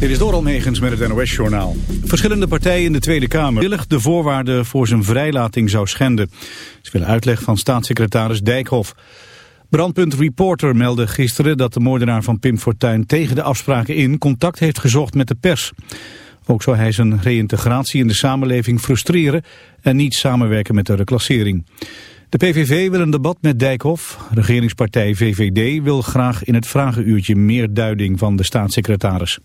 Dit is Doral Megens met het NOS-journaal. Verschillende partijen in de Tweede Kamer willig de voorwaarden voor zijn vrijlating zou schenden. Ze willen uitleg van staatssecretaris Dijkhoff. Brandpunt Reporter meldde gisteren dat de moordenaar van Pim Fortuyn tegen de afspraken in contact heeft gezocht met de pers. Ook zou hij zijn reïntegratie in de samenleving frustreren en niet samenwerken met de reclassering. De PVV wil een debat met Dijkhoff. Regeringspartij VVD wil graag in het vragenuurtje meer duiding van de staatssecretaris.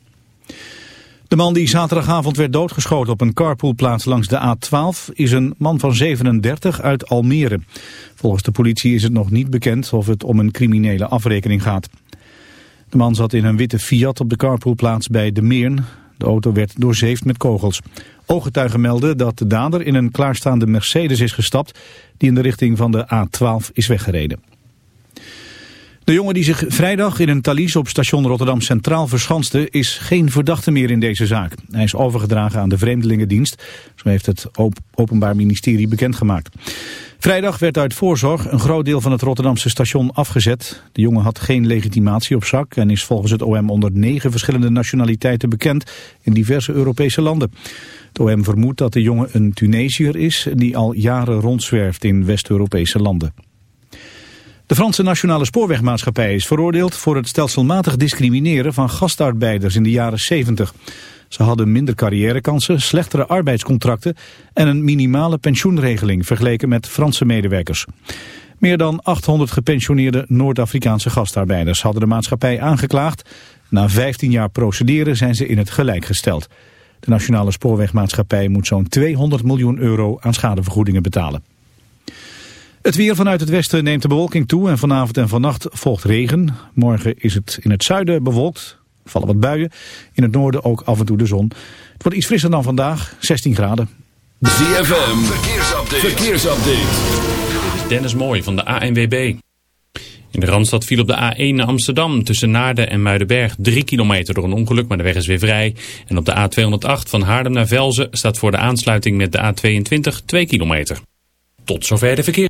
De man die zaterdagavond werd doodgeschoten op een carpoolplaats langs de A12 is een man van 37 uit Almere. Volgens de politie is het nog niet bekend of het om een criminele afrekening gaat. De man zat in een witte Fiat op de carpoolplaats bij De Meern. De auto werd doorzeefd met kogels. Ooggetuigen melden dat de dader in een klaarstaande Mercedes is gestapt... die in de richting van de A12 is weggereden. De jongen die zich vrijdag in een talies op station Rotterdam Centraal verschanste... is geen verdachte meer in deze zaak. Hij is overgedragen aan de Vreemdelingendienst. Zo heeft het Openbaar Ministerie bekendgemaakt. Vrijdag werd uit voorzorg een groot deel van het Rotterdamse station afgezet. De jongen had geen legitimatie op zak... en is volgens het OM onder negen verschillende nationaliteiten bekend... in diverse Europese landen. Het OM vermoedt dat de jongen een Tunesiër is... die al jaren rondzwerft in West-Europese landen. De Franse Nationale Spoorwegmaatschappij is veroordeeld voor het stelselmatig discrimineren van gastarbeiders in de jaren 70. Ze hadden minder carrièrekansen, slechtere arbeidscontracten en een minimale pensioenregeling vergeleken met Franse medewerkers. Meer dan 800 gepensioneerde Noord-Afrikaanse gastarbeiders hadden de maatschappij aangeklaagd. Na 15 jaar procederen zijn ze in het gelijk gesteld. De Nationale Spoorwegmaatschappij moet zo'n 200 miljoen euro aan schadevergoedingen betalen. Het weer vanuit het westen neemt de bewolking toe en vanavond en vannacht volgt regen. Morgen is het in het zuiden bewolkt, vallen wat buien. In het noorden ook af en toe de zon. Het wordt iets frisser dan vandaag, 16 graden. ZFM, verkeersupdate. verkeersupdate. Dit is Dennis Mooij van de ANWB. In de Randstad viel op de A1 naar Amsterdam tussen Naarden en Muidenberg 3 kilometer door een ongeluk, maar de weg is weer vrij. En op de A208 van Haarlem naar Velzen staat voor de aansluiting met de A22 2 kilometer. Tot zover de verkeer.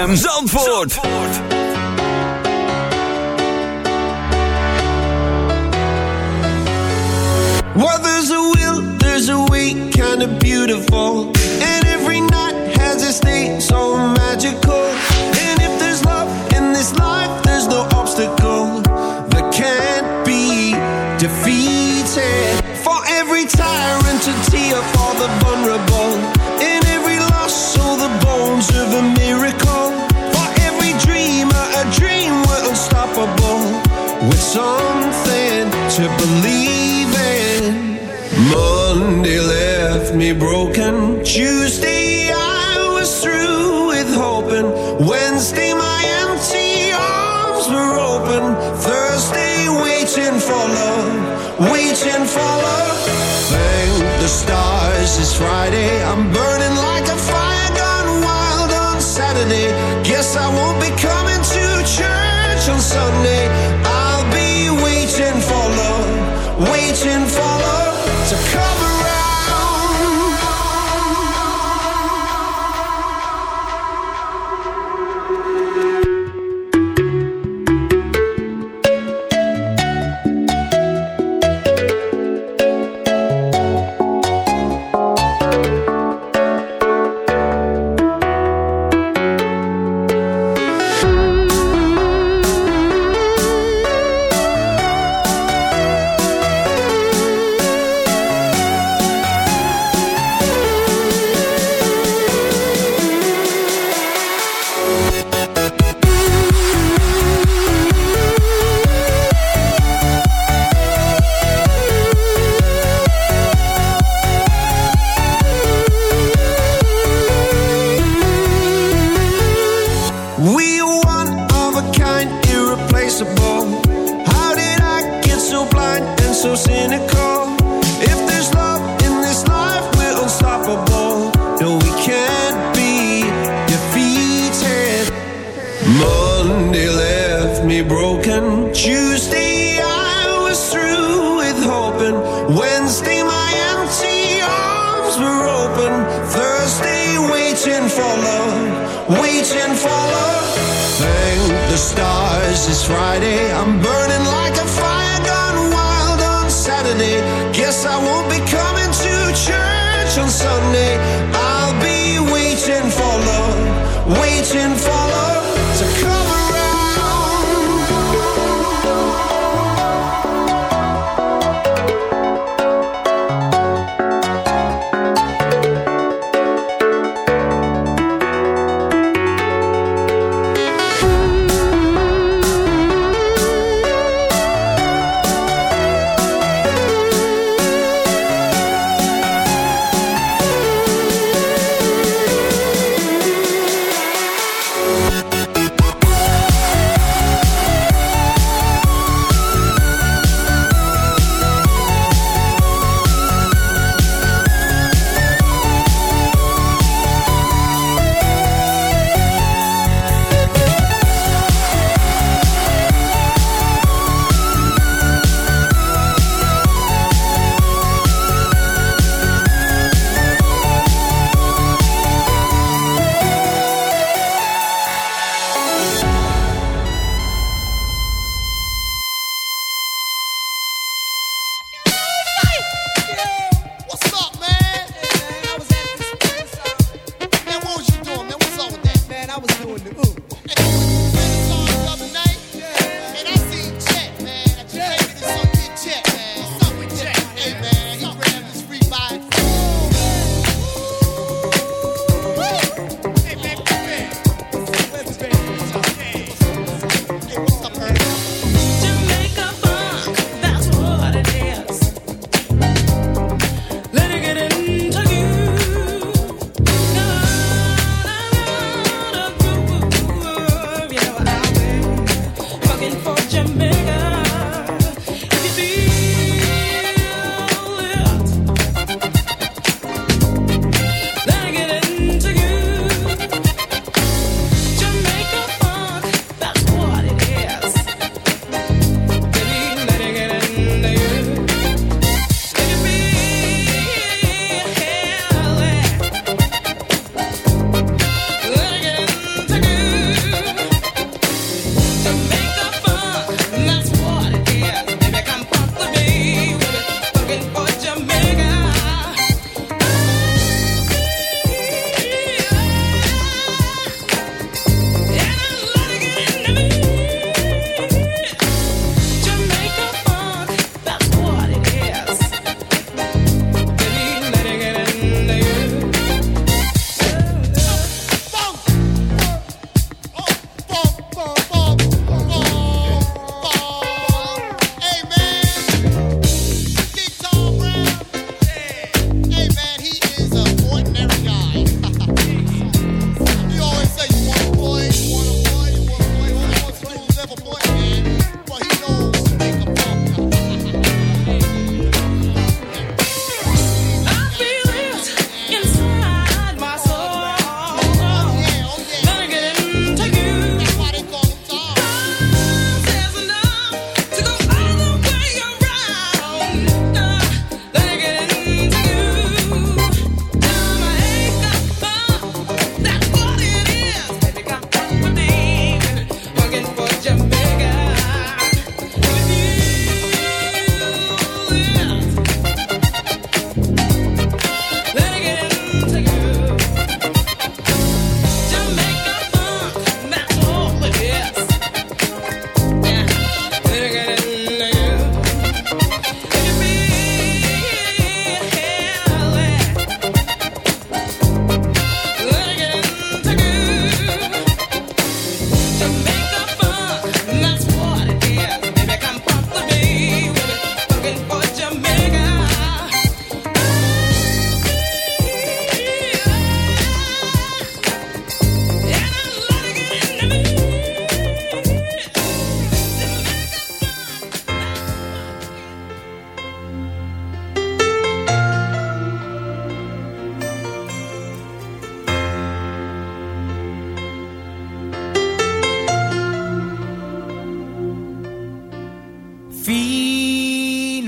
ZFM Zandvoort. Zandvoort. Well, there's a will, there's a way, kinda beautiful Friday.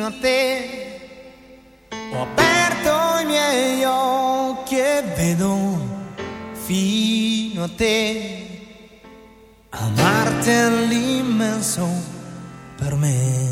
Fino a te. Ho aperto i miei occhi e vedo fino a te. Amarti è per me.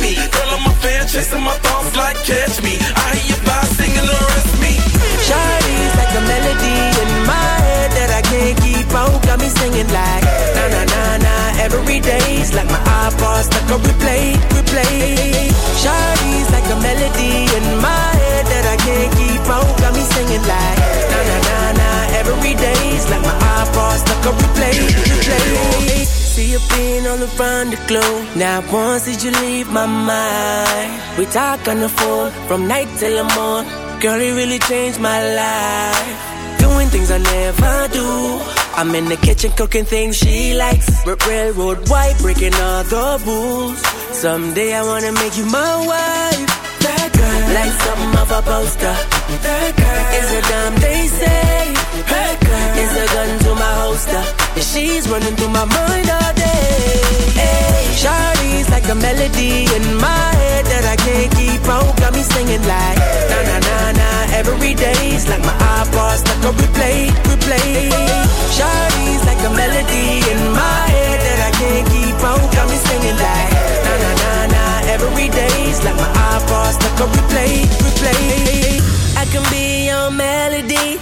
I'm chasing my thoughts like catch me. I hear you by singing the rest me. Shawty's like a melody in my head that I can't keep out. Got me singing like na na na na every day's like my iPod stuck on replay, replay. Shawty's like a melody in my head that I can't keep out. Got me singing like na na na na every day's like my iPod stuck on replay, replay. See you being around the globe. Now once did you leave my mind? We talk on the phone from night till the morning. Girl, it really changed my life. Doing things I never do. I'm in the kitchen cooking things she likes. Railroad white, breaking all the rules. Someday I wanna make you my wife. That girl, like something off a poster. That girl is a damn She's running through my mind all day. Shawty's like a melody in my head that I can't keep out. Got me singing like na na na na every day's like my iPod stuck on replay, replay. Shawty's like a melody in my head that I can't keep out. Got me singing like na na na na every day's like my iPod stuck on replay, replay. I can be your melody.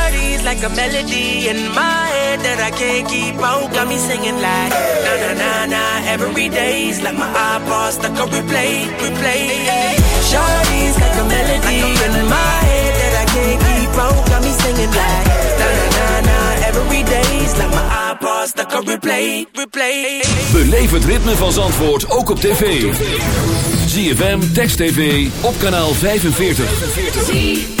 like a melody in my head that I can't keep out. Got me singing like na na na na every day's like my iPod stuck on replay, replay. Shawty's like a melody in my head that I can't keep out. Got me singing like na na na na every day's like my iPod stuck on replay, replay. Beleef het ritme van Zandvoort ook op tv. ZFM Text TV op kanaal 45. 45.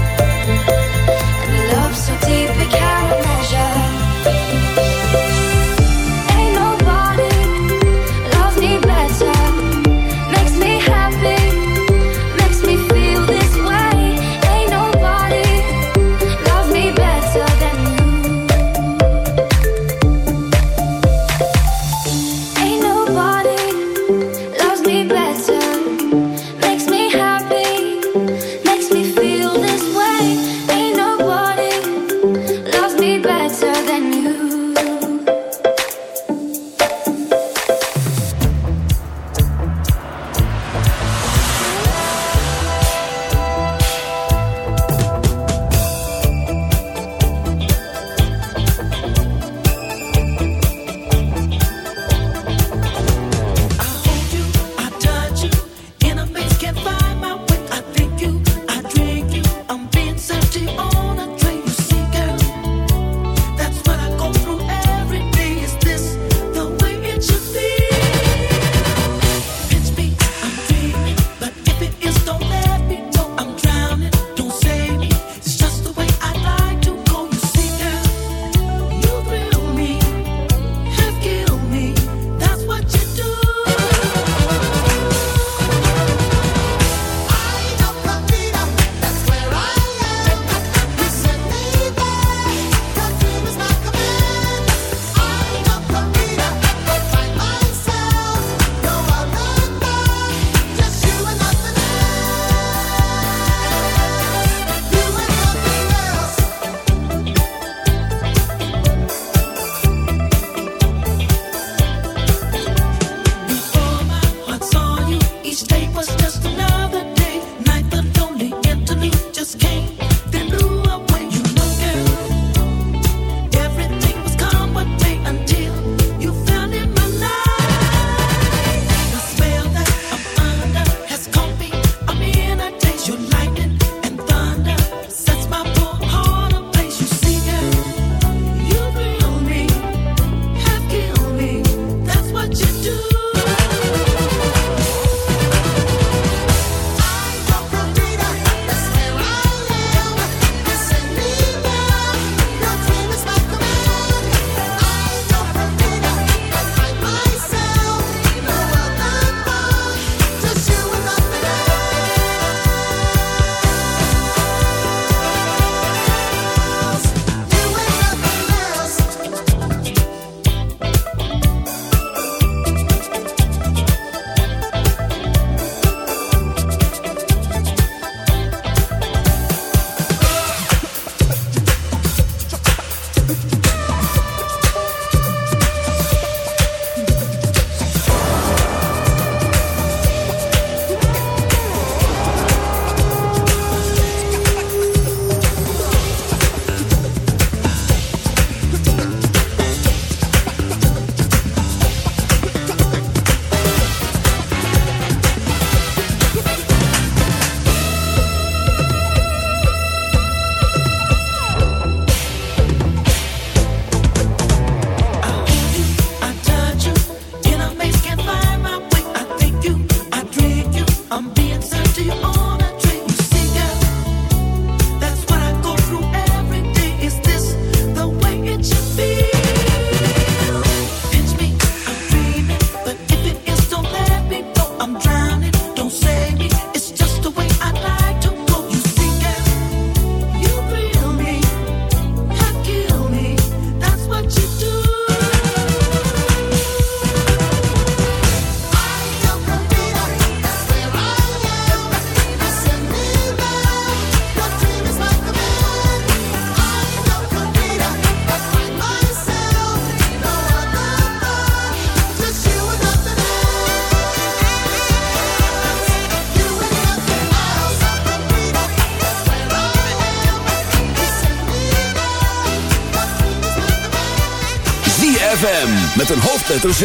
Met een hoofdletter Z.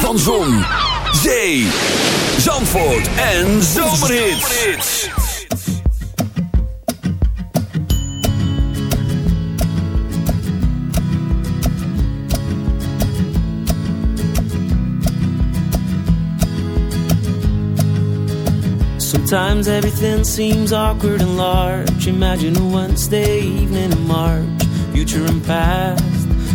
Van Zon, Zee, Zandvoort en Zomerhits. Sometimes everything seems awkward and large. Imagine a Wednesday evening in March, future and past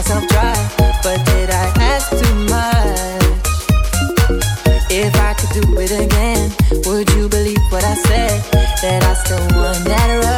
Myself dry, but did I ask too much? If I could do it again, would you believe what I said? That I still want that rush.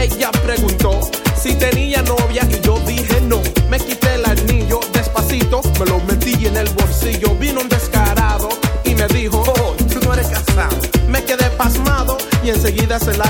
Ella preguntó si tenía novia y yo dije no. Me quité el anillo despacito, me lo metí en el bolsillo. Vino un descarado y me dijo, oh, tú no eres casado. Me quedé pasmado y enseguida se la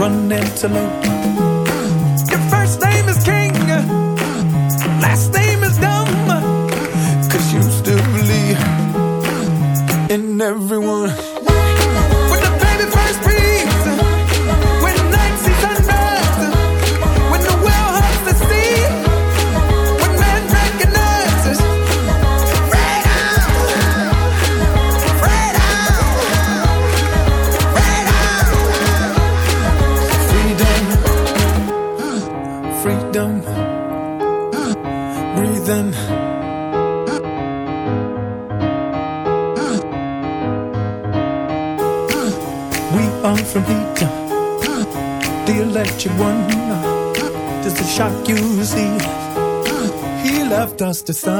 run antelope just a sign.